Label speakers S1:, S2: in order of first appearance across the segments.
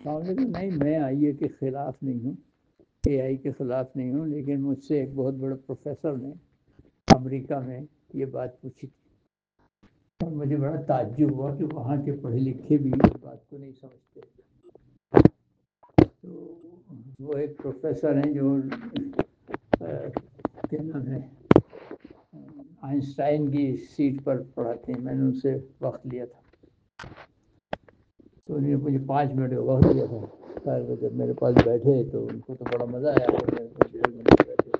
S1: نہیں، میں آئی اے کے خلاف نہیں ہوں، اے آئی کے خلاف نہیں ہوں، لیکن مجھ سے ایک بہت بڑا پروفیسر نے امریکہ میں یہ بات پوچھی تھی۔ اور مجھے بڑا تعجب ہوا کہ وہاں کے پڑھے لکھے بھی اس بات کو نہیں سمجھتے۔ تو وہ ایک پروفیسر ہیں جو کیا نام ہے، آئنسٹائن کی سیٹ پر پڑھاتے ہیں۔ میں نے ان سے وقت لیا تھا۔ تو انہوں نے مجھے پانچ منٹ کا وقت دیا تھا۔ خیر وہ جب میرے پاس بیٹھے تو ان کو تو بڑا مزہ آیا۔ ڈیڑھ گھنٹے بیٹھے۔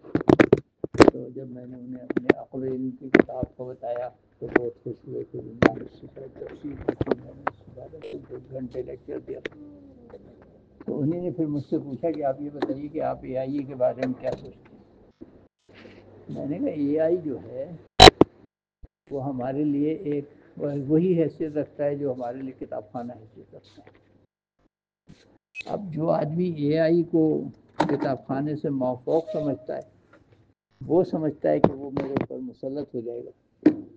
S1: تو جب میں نے انہیں اپنے عقل علم کی کتاب کو بتایا تو بہت خوش ہوئے کہ ایک گھنٹے لیکچر دیا۔ تو انہیں نے پھر مجھ سے پوچھا کہ آپ یہ بتائیے کہ آپ اے آئی کے بارے میں کیا سوچتے ہیں؟ میں نے کہا اے آئی جو ہے وہ ہمارے لیے ایک وہی حیثیت رکھتا ہے جو ہمارے لیے کتاب خانہ حیثیت رکھتا ہے۔ اب جو آدمی اے آئی کو کتاب خانے سے موفوق سمجھتا ہے، وہ سمجھتا ہے کہ وہ میرے اوپر مسلط ہو جائے گا۔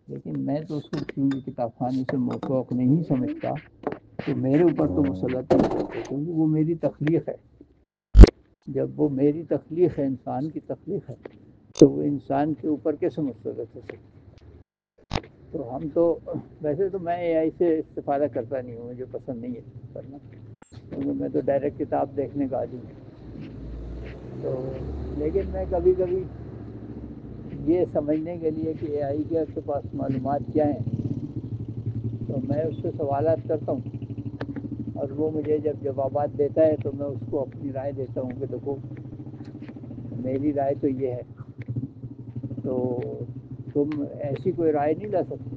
S1: لیکن میں تو اس کو کیونکہ کتاب خانے سے موفوق نہیں سمجھتا؟ تو میرے اوپر تو مسلط نہیں ہوتا کیونکہ وہ میری تخلیق ہے۔ جب وہ میری تخلیق ہے، انسان کی تخلیق ہے، تو وہ انسان کے اوپر کیسے مسلط ہو سکتا تو ہم تو ویسے تو میں اے آئی سے استفادہ کرتا نہیں ہوں، مجھے پسند نہیں ہے کرنا۔ کیونکہ میں تو ڈائریکٹ کتاب دیکھنے کا عادی ہوں۔ تو لیکن میں کبھی کبھی یہ سمجھنے کے لیے کہ اے آئی کے آپ کے پاس معلومات کیا ہیں، تو میں اس سے سوالات کرتا ہوں۔ اور وہ مجھے جب جوابات دیتا ہے تو میں اس کو اپنی رائے دیتا ہوں کہ دیکھو، میری رائے تو یہ ہے۔ تو تم ایسی کوئی رائے نہیں لا سکتے۔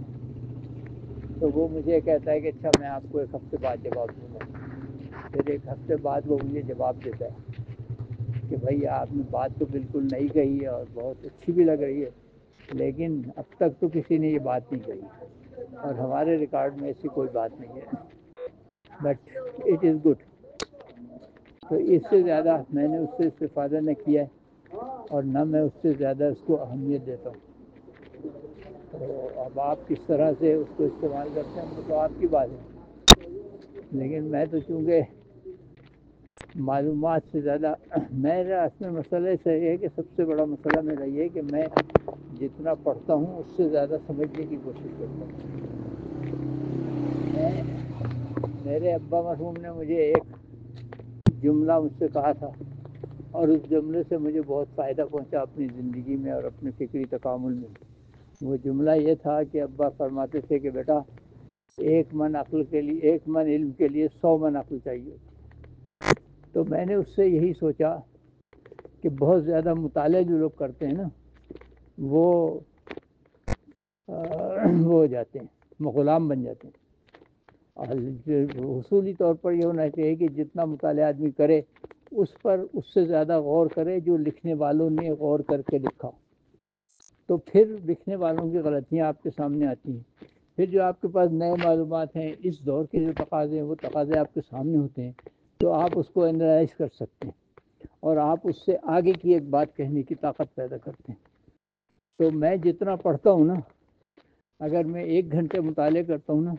S1: تو وہ مجھے کہتا ہے کہ اچھا میں آپ کو ایک ہفتے بعد جواب دوں گا۔ پھر ایک ہفتے بعد وہ مجھے جواب دیتا ہے کہ بھائی، آپ نے بات تو بالکل نہیں کہی ہے اور بہت اچھی بھی لگ رہی ہے، لیکن اب تک تو کسی نے یہ بات نہیں کہی۔ اور ہمارے ریکارڈ میں ایسی کوئی بات نہیں ہے۔ بٹ اٹ از گڈ تو اس سے زیادہ میں نے اس سے استفادہ نہ کیا ہے اور نہ میں اس سے زیادہ اس کو اہمیت دیتا ہوں۔ تو اب آپ کس طرح سے اس کو استعمال کرتے ہیں وہ تو آپ کی بات ہے لیکن میں تو چونکہ معلومات سے زیادہ میرا اصل مسئلہ سے یہ ہے کہ سب سے بڑا مسئلہ میرا یہ ہے کہ میں جتنا پڑھتا ہوں، اس سے زیادہ سمجھنے کی کوشش کرتا ہوں۔ میں، میرے ابا مرحوم نے مجھے ایک جملہ مجھ سے کہا تھا اور اس جملے سے مجھے بہت فائدہ پہنچا اپنی زندگی میں اور اپنے فکری تکامل میں۔ وہ جملہ یہ تھا کہ ابا فرماتے تھے کہ بیٹا، ایک من عقل کے لیے، ایک من علم کے لیے سو من عقل چاہیے۔ تو میں نے اس سے یہی سوچا کہ بہت زیادہ مطالعہ جو لوگ کرتے ہیں نا، وہ وہ ہو جاتے ہیں غلام بن جاتے ہیں۔ اصولی طور پر یہ ہونا چاہیے کہ جتنا مطالعہ آدمی کرے، اس پر اس سے زیادہ غور کرے جو لکھنے والوں نے غور کر کے لکھا۔ تو پھر لکھنے والوں کی غلطیاں آپ کے سامنے آتی ہیں۔ پھر جو آپ کے پاس نئے معلومات ہیں، اس دور کے جو تقاضے ہیں، وہ تقاضے آپ کے سامنے ہوتے ہیں، تو آپ اس کو انالائز کر سکتے ہیں اور آپ اس سے آگے کی ایک بات کہنے کی طاقت پیدا کرتے ہیں۔ تو میں جتنا پڑھتا ہوں نا، اگر میں ایک گھنٹے مطالعے کرتا ہوں نا،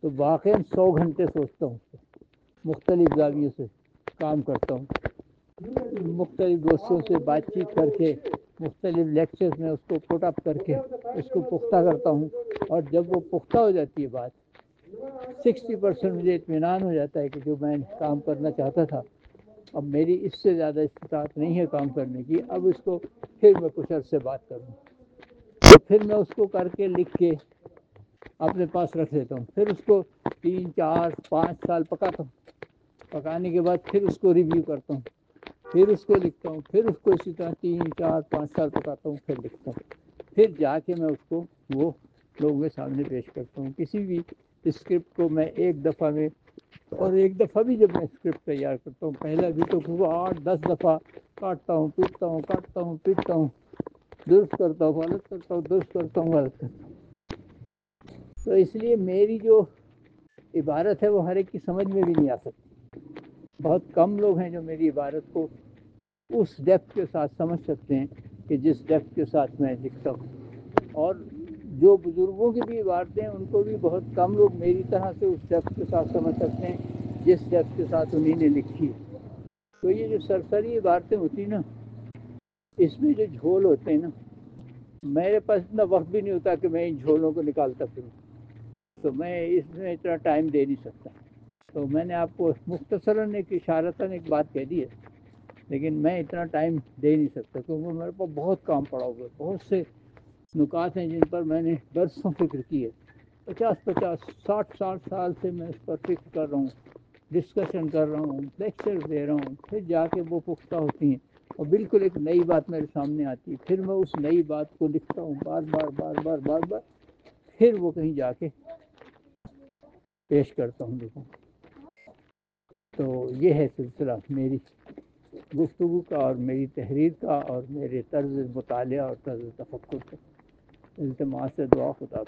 S1: تو واقع سو گھنٹے سوچتا ہوں، مختلف زاویے سے کام کرتا ہوں، مختلف دوستوں سے بات چیت کر کے مختلف لیکچرز میں اس کو پٹ اپ کر کے اس کو پختہ کرتا ہوں اور جب وہ پختہ ہو جاتی ہے بات سکسٹی پرسینٹ مجھے اطمینان ہو جاتا ہے کہ جو میں کام کرنا چاہتا تھا، اب میری اس سے زیادہ استطاعت نہیں ہے کام کرنے کی، اب اس کو پھر میں کچھ عرص سے بات کروں۔ تو پھر میں اس کو کر کے لکھ کے اپنے پاس رکھ لیتا ہوں۔ پھر اس کو تین، چار، پانچ سال پکاتا ہوں۔ پکانے کے بعد پھر اس کو ریویو کرتا ہوں۔ پھر اس کو لکھتا ہوں، پھر اس کو اسی طرح تین، چار، پانچ سال پکاتا ہوں، پھر لکھتا ہوں۔ پھر جا کے میں اس کو وہ لوگوں کے سامنے پیش کرتا ہوں۔ کسی بھی اسکرپٹ کو میں ایک دفعہ میں، اور ایک دفعہ بھی جب میں اسکرپٹ تیار کرتا ہوں پہلے بھی تو وہ آٹھ، دس دفعہ کاٹتا ہوں، پیٹتا ہوں، کاٹتا ہوں، پیٹتا ہوں، درست کرتا ہوں، غلط کرتا ہوں، درست کرتا ہوں، غلط کرتا ہوں۔ تو اس لیے میری جو عبارت ہے وہ ہر ایک کی سمجھ میں بھی نہیں آ سکتی۔ بہت کم لوگ ہیں جو میری عبارت کو اس ڈیپتھ کے ساتھ سمجھ سکتے ہیں کہ جس ڈیپتھ کے ساتھ میں لکھتا ہوں۔ اور جو بزرگوں کی بھی عبارتیں ہیں، ان کو بھی بہت کم لوگ میری طرح سے اس ڈیپتھ کے ساتھ سمجھ سکتے ہیں جس لفظ کے ساتھ انہیں نے لکھی ہے۔ تو یہ جو سرسری عبارتیں ہوتی نا، اس میں جو جھول ہوتے ہیں نا، میرے پاس اتنا وقت بھی نہیں ہوتا کہ میں ان جھولوں کو نکالتا پھروں۔ تو میں اس میں اتنا ٹائم دے نہیں سکتا۔ تو میں نے آپ کو مختصراً ایک اشارتاً ایک بات کہہ دی ہے۔ لیکن میں اتنا ٹائم دے نہیں سکتا کیونکہ میرے پاس بہت کام پڑا ہوا ہے، بہت سے نکات ہیں جن پر میں نے برسوں فکر کی ہے۔ پچاس پچاس، ساٹھ ساٹھ سال سے میں اس پر فکر کر رہا ہوں ڈسکشن کر رہا ہوں لیکچر دے رہا ہوں، پھر جا کے وہ پختہ ہوتی ہیں۔ اور بالکل ایک نئی بات میرے سامنے آتی ہے، پھر میں اس نئی بات کو لکھتا ہوں، بار بار بار بار بار بار، پھر وہ کہیں جا کے پیش کرتا ہوں۔ دیکھو۔ تو یہ ہے سلسلہ میری۔ گفتگو کا اور میری تحریر کا اور میرے طرز مطالعہ اور طرز تفکر کا۔ التماس سے دعا خدا